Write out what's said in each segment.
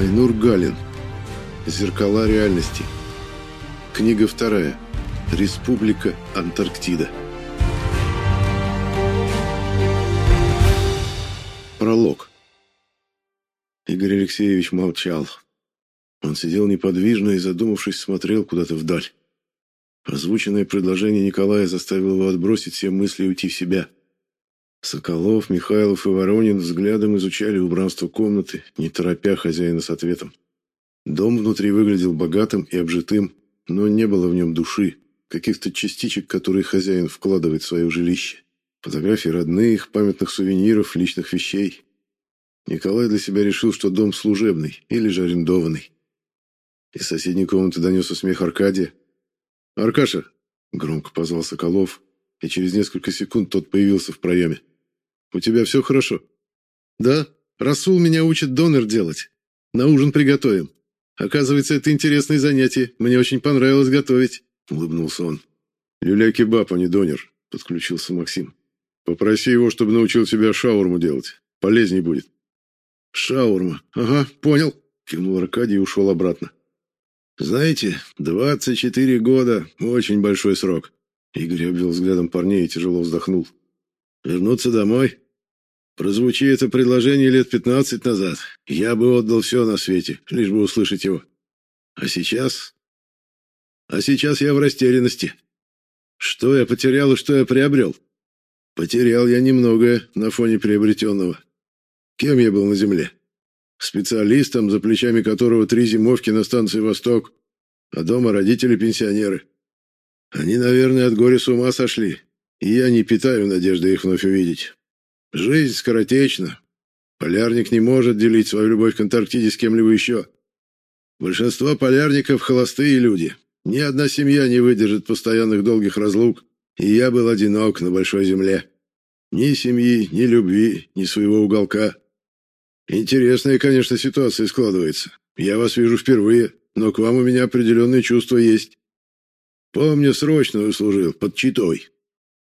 Айнур Галин. Зеркала реальности. Книга вторая. Республика Антарктида. Пролог. Игорь Алексеевич молчал. Он сидел неподвижно и, задумавшись, смотрел куда-то вдаль. Озвученное предложение Николая заставило его отбросить все мысли и уйти в себя. Соколов, Михайлов и Воронин взглядом изучали убранство комнаты, не торопя хозяина с ответом. Дом внутри выглядел богатым и обжитым, но не было в нем души, каких-то частичек, которые хозяин вкладывает в свое жилище. Фотографии родных, памятных сувениров, личных вещей. Николай для себя решил, что дом служебный или же арендованный. Из соседней комнаты донесся смех Аркадия. «Аркаша!» — громко позвал Соколов, и через несколько секунд тот появился в проеме. У тебя все хорошо?» «Да. Расул меня учит донор делать. На ужин приготовим. Оказывается, это интересное занятие. Мне очень понравилось готовить», — улыбнулся он. «Люля-кебаб, а не донор», — подключился Максим. «Попроси его, чтобы научил тебя шаурму делать. Полезней будет». «Шаурма. Ага, понял», — кивнул Аркадий и ушел обратно. «Знаете, 24 года — очень большой срок». Игорь обвел взглядом парней и тяжело вздохнул. Вернуться домой? Прозвучи это предложение лет пятнадцать назад, я бы отдал все на свете, лишь бы услышать его. А сейчас? А сейчас я в растерянности. Что я потерял и что я приобрел? Потерял я немногое на фоне приобретенного. Кем я был на земле? Специалистом, за плечами которого три зимовки на станции «Восток», а дома родители-пенсионеры. Они, наверное, от горя с ума сошли, и я не питаю надежды их вновь увидеть. Жизнь скоротечна. Полярник не может делить свою любовь к Антарктиде с кем-либо еще. Большинство полярников – холостые люди. Ни одна семья не выдержит постоянных долгих разлук, и я был одинок на большой земле. Ни семьи, ни любви, ни своего уголка. Интересная, конечно, ситуация складывается. Я вас вижу впервые, но к вам у меня определенные чувства есть. Помню, срочно служил под Читой.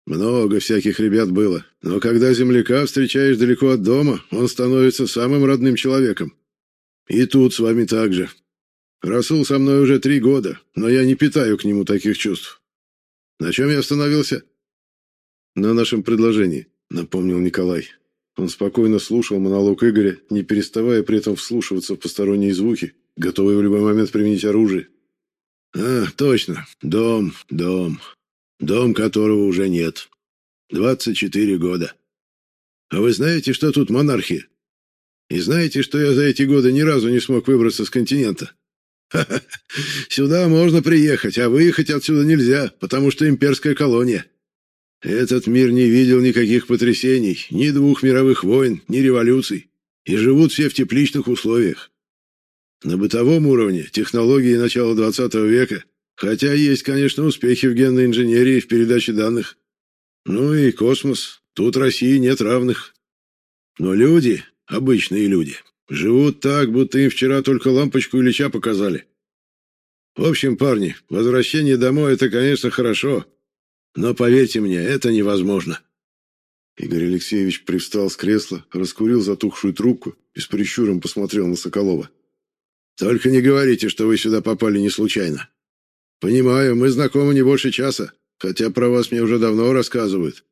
Много всяких ребят было, но когда земляка встречаешь далеко от дома, он становится самым родным человеком. И тут с вами так же. Расул со мной уже три года, но я не питаю к нему таких чувств. На чем я остановился? На нашем предложении, напомнил Николай. Он спокойно слушал монолог Игоря, не переставая при этом вслушиваться в посторонние звуки, готовый в любой момент применить оружие. А, точно. Дом, дом. Дом которого уже нет. 24 года. А вы знаете, что тут монархия? И знаете, что я за эти годы ни разу не смог выбраться с континента? Ха -ха. Сюда можно приехать, а выехать отсюда нельзя, потому что имперская колония. Этот мир не видел никаких потрясений, ни двух мировых войн, ни революций, и живут все в тепличных условиях. На бытовом уровне технологии начала 20 века Хотя есть, конечно, успехи в генной инженерии и в передаче данных. Ну и космос. Тут России нет равных. Но люди, обычные люди, живут так, будто им вчера только лампочку Ильича показали. В общем, парни, возвращение домой – это, конечно, хорошо. Но поверьте мне, это невозможно. Игорь Алексеевич привстал с кресла, раскурил затухшую трубку и с прищуром посмотрел на Соколова. «Только не говорите, что вы сюда попали не случайно. «Понимаю, мы знакомы не больше часа, хотя про вас мне уже давно рассказывают.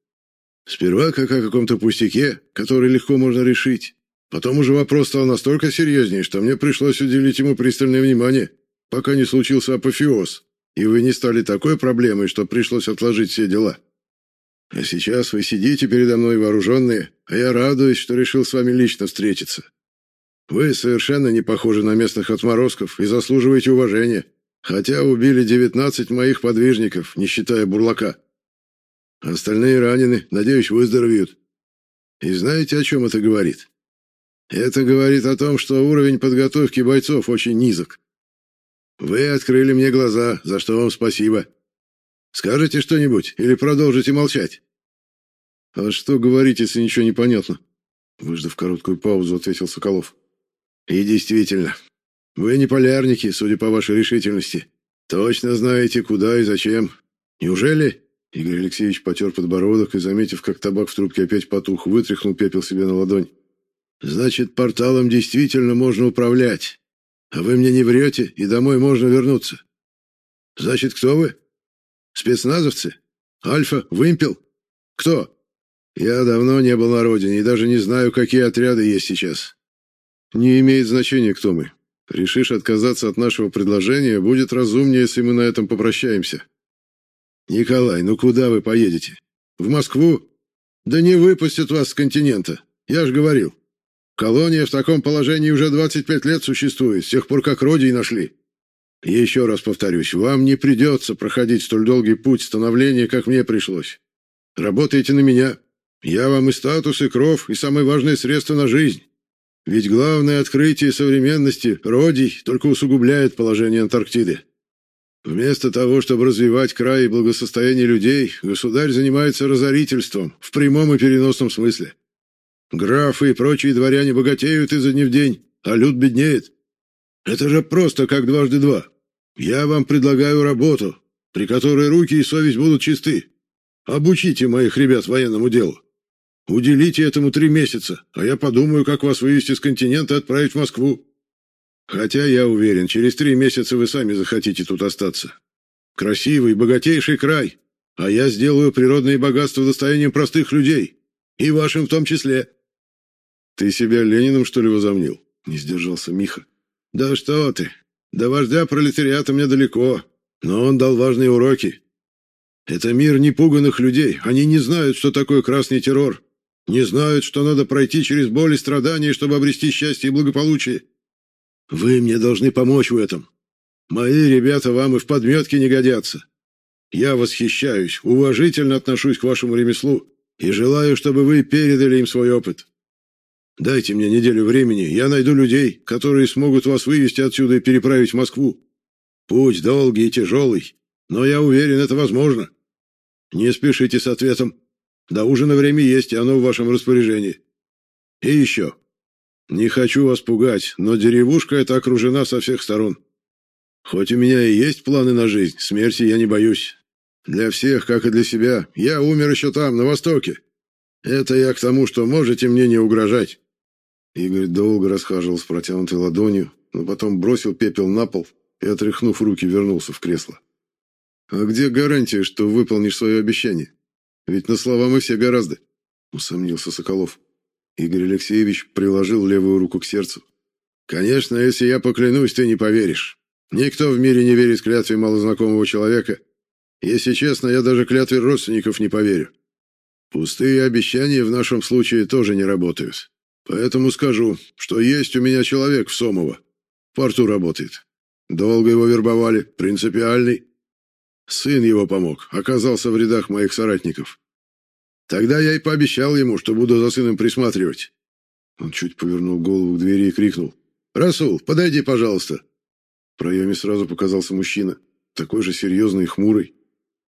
Сперва как о каком-то пустяке, который легко можно решить. Потом уже вопрос стал настолько серьезнее, что мне пришлось уделить ему пристальное внимание, пока не случился апофеоз, и вы не стали такой проблемой, что пришлось отложить все дела. А сейчас вы сидите передо мной вооруженные, а я радуюсь, что решил с вами лично встретиться. Вы совершенно не похожи на местных отморозков и заслуживаете уважения». Хотя убили девятнадцать моих подвижников, не считая бурлака. Остальные ранены, надеюсь, выздоровеют. И знаете, о чем это говорит? Это говорит о том, что уровень подготовки бойцов очень низок. Вы открыли мне глаза, за что вам спасибо. Скажете что-нибудь или продолжите молчать? А что говорить, если ничего не понятно? Выждав короткую паузу, ответил Соколов. И действительно, вы не полярники, судя по вашей решительности. Точно знаете, куда и зачем. Неужели?» Игорь Алексеевич потер подбородок и, заметив, как табак в трубке опять потух, вытряхнул пепел себе на ладонь. «Значит, порталом действительно можно управлять. А вы мне не врете, и домой можно вернуться. Значит, кто вы? Спецназовцы? Альфа? Вымпел? Кто? Я давно не был на родине и даже не знаю, какие отряды есть сейчас. Не имеет значения, кто мы. Решишь отказаться от нашего предложения, будет разумнее, если мы на этом попрощаемся. Николай, ну куда вы поедете? В Москву? Да не выпустят вас с континента. Я же говорил. Колония в таком положении уже 25 лет существует, с тех пор, как Родий нашли. Еще раз повторюсь, вам не придется проходить столь долгий путь становления, как мне пришлось. Работайте на меня. Я вам и статус, и кров, и самое важное средство на жизнь. Ведь главное открытие современности, Родий, только усугубляет положение Антарктиды. Вместо того, чтобы развивать край и благосостояние людей, государь занимается разорительством в прямом и переносном смысле. Графы и прочие дворяне богатеют изо дня в день, а люд беднеет. Это же просто как дважды два. Я вам предлагаю работу, при которой руки и совесть будут чисты. Обучите моих ребят военному делу. Уделите этому три месяца, а я подумаю, как вас вывести с континента и отправить в Москву. Хотя, я уверен, через три месяца вы сами захотите тут остаться. Красивый, богатейший край, а я сделаю природные богатства достоянием простых людей, и вашим в том числе». «Ты себя Лениным, что ли, возомнил?» — не сдержался Миха. «Да что ты! До вождя пролетариата мне далеко, но он дал важные уроки. Это мир непуганных людей, они не знают, что такое красный террор, не знают, что надо пройти через боль и страдания, чтобы обрести счастье и благополучие. Вы мне должны помочь в этом. Мои ребята вам и в подметке не годятся. Я восхищаюсь, уважительно отношусь к вашему ремеслу и желаю, чтобы вы передали им свой опыт. Дайте мне неделю времени, я найду людей, которые смогут вас вывести отсюда и переправить в Москву. Путь долгий и тяжелый, но я уверен, это возможно. Не спешите с ответом. До ужина время есть, и оно в вашем распоряжении. И еще. Не хочу вас пугать, но деревушка эта окружена со всех сторон. Хоть у меня и есть планы на жизнь, смерти я не боюсь. Для всех, как и для себя, я умер еще там, на востоке. Это я к тому, что можете мне не угрожать». Игорь долго расхаживал с протянутой ладонью, но потом бросил пепел на пол и, отряхнув руки, вернулся в кресло. «А где гарантия, что выполнишь свое обещание? Ведь на слова мы все гораздо», — усомнился Соколов. Игорь Алексеевич приложил левую руку к сердцу. «Конечно, если я поклянусь, ты не поверишь. Никто в мире не верит клятве малознакомого человека. Если честно, я даже клятве родственников не поверю. Пустые обещания в нашем случае тоже не работают. Поэтому скажу, что есть у меня человек в Сомово. В порту работает. Долго его вербовали, принципиальный. Сын его помог, оказался в рядах моих соратников. Тогда я и пообещал ему, что буду за сыном присматривать. Он чуть повернул голову к двери и крикнул. «Расул, подойди, пожалуйста!» В проеме сразу показался мужчина, такой же серьезный и хмурый.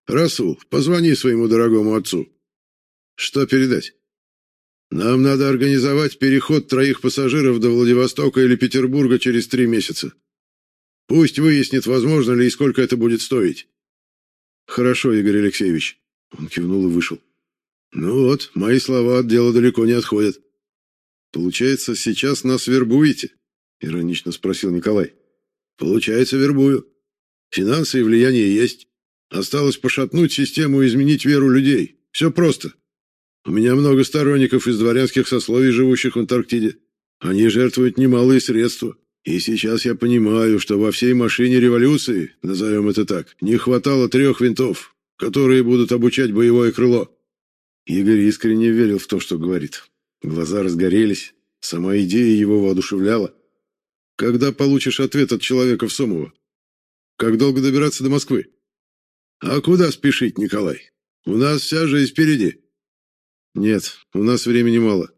«Расул, позвони своему дорогому отцу». «Что передать?» «Нам надо организовать переход троих пассажиров до Владивостока или Петербурга через три месяца. Пусть выяснит, возможно ли и сколько это будет стоить». «Хорошо, Игорь Алексеевич». Он кивнул и вышел. Ну вот, мои слова от дела далеко не отходят. Получается, сейчас нас вербуете? Иронично спросил Николай. Получается, вербую. Финансы и влияние есть. Осталось пошатнуть систему и изменить веру людей. Все просто. У меня много сторонников из дворянских сословий, живущих в Антарктиде. Они жертвуют немалые средства. И сейчас я понимаю, что во всей машине революции, назовем это так, не хватало трех винтов, которые будут обучать боевое крыло. Игорь искренне верил в то, что говорит. Глаза разгорелись, сама идея его воодушевляла. «Когда получишь ответ от человека в Сомово? Как долго добираться до Москвы?» «А куда спешить, Николай? У нас вся жизнь впереди». «Нет, у нас времени мало.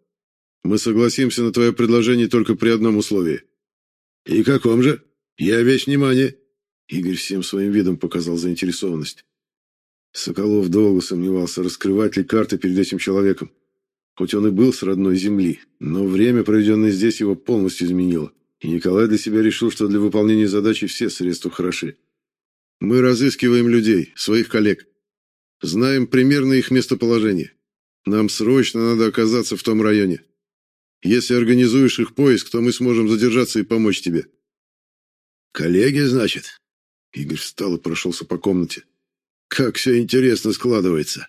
Мы согласимся на твое предложение только при одном условии». «И каком же? Я весь внимание». Игорь всем своим видом показал заинтересованность. Соколов долго сомневался, раскрывать ли карты перед этим человеком. Хоть он и был с родной земли, но время, проведенное здесь, его полностью изменило. И Николай для себя решил, что для выполнения задачи все средства хороши. Мы разыскиваем людей, своих коллег. Знаем примерно их местоположение. Нам срочно надо оказаться в том районе. Если организуешь их поиск, то мы сможем задержаться и помочь тебе. Коллеги, значит? Игорь встал и прошелся по комнате. Как все интересно складывается.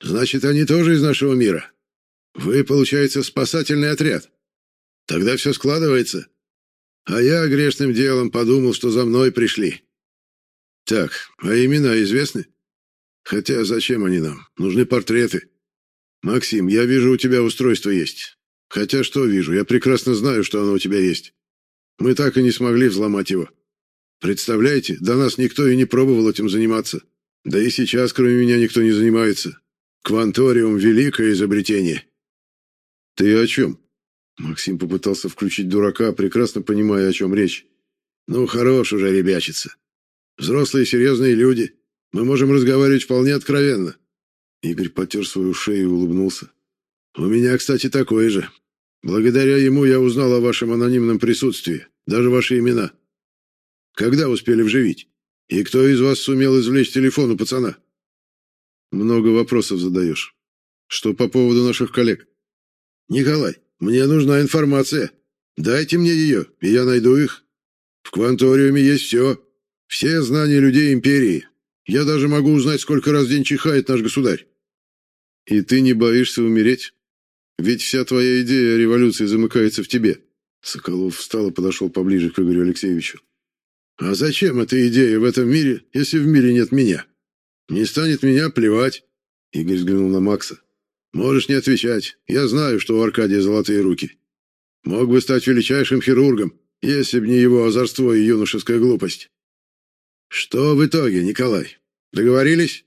Значит, они тоже из нашего мира. Вы, получается, спасательный отряд. Тогда все складывается. А я грешным делом подумал, что за мной пришли. Так, а имена известны? Хотя зачем они нам? Нужны портреты. Максим, я вижу, у тебя устройство есть. Хотя что вижу? Я прекрасно знаю, что оно у тебя есть. Мы так и не смогли взломать его. Представляете, до нас никто и не пробовал этим заниматься. Да и сейчас, кроме меня, никто не занимается. Кванториум — великое изобретение. Ты о чем? Максим попытался включить дурака, прекрасно понимая, о чем речь. Ну, хорош уже ребячиться. Взрослые серьезные люди. Мы можем разговаривать вполне откровенно. Игорь потер свою шею и улыбнулся. У меня, кстати, такое же. Благодаря ему я узнал о вашем анонимном присутствии, даже ваши имена. Когда успели вживить? И кто из вас сумел извлечь телефон у пацана? Много вопросов задаешь. Что по поводу наших коллег? Николай, мне нужна информация. Дайте мне ее, и я найду их. В кванториуме есть все. Все знания людей империи. Я даже могу узнать, сколько раз день чихает наш государь. И ты не боишься умереть? Ведь вся твоя идея революции замыкается в тебе. Соколов встал и подошел поближе к Игорю Алексеевичу. А зачем эта идея в этом мире, если в мире нет меня? Не станет меня плевать. Игорь взглянул на Макса. Можешь не отвечать. Я знаю, что у Аркадия золотые руки. Мог бы стать величайшим хирургом, если б не его озорство и юношеская глупость. Что в итоге, Николай? Договорились?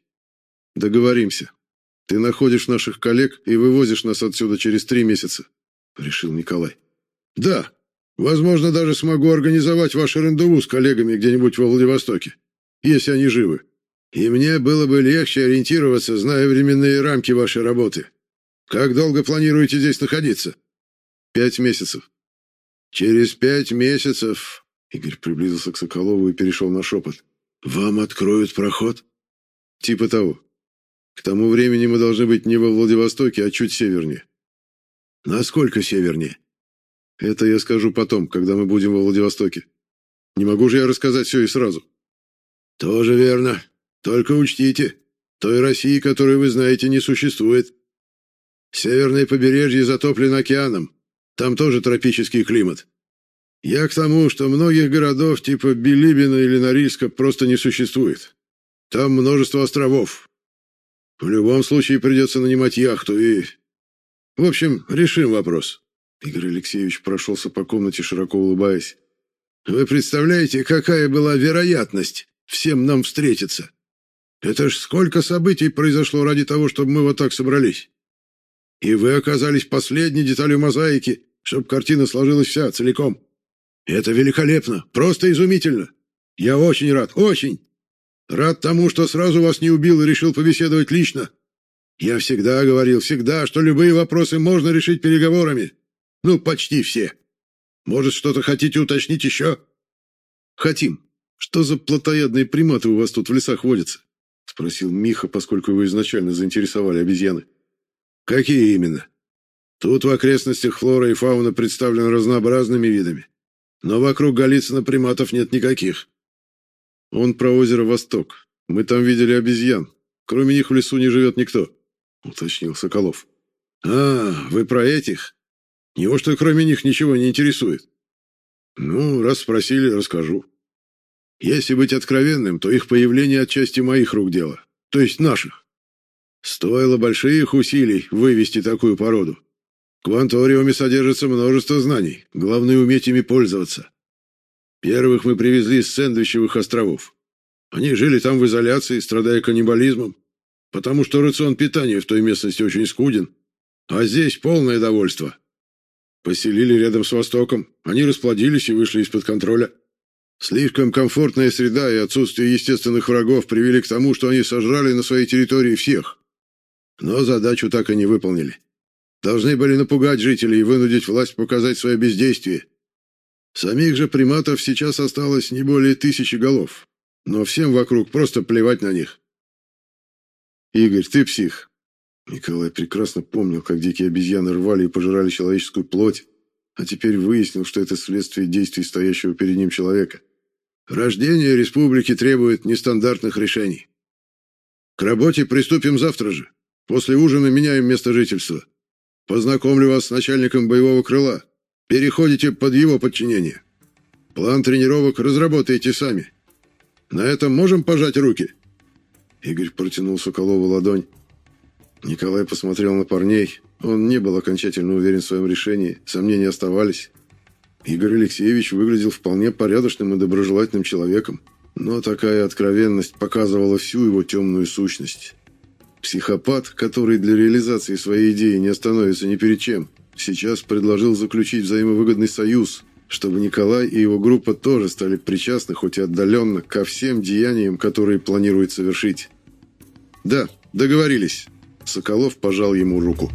Договоримся. Ты находишь наших коллег и вывозишь нас отсюда через три месяца, решил Николай. Да, возможно, даже смогу организовать ваше рандеву с коллегами где-нибудь во Владивостоке, если они живы. И мне было бы легче ориентироваться, зная временные рамки вашей работы. Как долго планируете здесь находиться? Пять месяцев. Через пять месяцев... Игорь приблизился к Соколову и перешел на шепот. «Вам откроют проход?» «Типа того. К тому времени мы должны быть не во Владивостоке, а чуть севернее». «Насколько севернее?» «Это я скажу потом, когда мы будем во Владивостоке. Не могу же я рассказать все и сразу». «Тоже верно. Только учтите, той России, которую вы знаете, не существует. Северное побережье затоплено океаном. Там тоже тропический климат. Я к тому, что многих городов типа Билибина или Норильска просто не существует. Там множество островов. В любом случае придется нанимать яхту и... В общем, решим вопрос. Игорь Алексеевич прошелся по комнате, широко улыбаясь. Вы представляете, какая была вероятность всем нам встретиться? Это ж сколько событий произошло ради того, чтобы мы вот так собрались. И вы оказались последней деталью мозаики, чтобы картина сложилась вся, целиком. Это великолепно, просто изумительно. Я очень рад, очень. Рад тому, что сразу вас не убил и решил побеседовать лично. Я всегда говорил, всегда, что любые вопросы можно решить переговорами. Ну, почти все. Может, что-то хотите уточнить еще? Хотим. Что за плотоядные приматы у вас тут в лесах водятся? Спросил Миха, поскольку его изначально заинтересовали обезьяны. Какие именно? Тут в окрестностях флора и фауна представлены разнообразными видами. Но вокруг Голицына приматов нет никаких. Он про озеро Восток. Мы там видели обезьян. Кроме них в лесу не живет никто, уточнил Соколов. А, вы про этих? Неужто кроме них ничего не интересует? Ну, раз спросили, расскажу. Если быть откровенным, то их появление отчасти моих рук дело, то есть наших. Стоило больших усилий вывести такую породу. В кванториуме содержится множество знаний, главное уметь ими пользоваться. Первых мы привезли с Сэндвичевых островов. Они жили там в изоляции, страдая каннибализмом, потому что рацион питания в той местности очень скуден, а здесь полное довольство. Поселили рядом с Востоком, они расплодились и вышли из-под контроля. Слишком комфортная среда и отсутствие естественных врагов привели к тому, что они сожрали на своей территории всех. Но задачу так и не выполнили. Должны были напугать жителей и вынудить власть показать свое бездействие. Самих же приматов сейчас осталось не более тысячи голов, но всем вокруг просто плевать на них. Игорь, ты псих. Николай прекрасно помнил, как дикие обезьяны рвали и пожирали человеческую плоть, а теперь выяснил, что это следствие действий стоящего перед ним человека. Рождение республики требует нестандартных решений. К работе приступим завтра же. После ужина меняем место жительства. Познакомлю вас с начальником боевого крыла. Переходите под его подчинение. План тренировок разработаете сами. На этом можем пожать руки?» Игорь протянул Соколову ладонь. Николай посмотрел на парней. Он не был окончательно уверен в своем решении, сомнения оставались. Игорь Алексеевич выглядел вполне порядочным и доброжелательным человеком, но такая откровенность показывала всю его темную сущность. Психопат, который для реализации своей идеи не остановится ни перед чем, сейчас предложил заключить взаимовыгодный союз, чтобы Николай и его группа тоже стали причастны, хоть и отдаленно, ко всем деяниям, которые планирует совершить. «Да, договорились». Соколов пожал ему руку.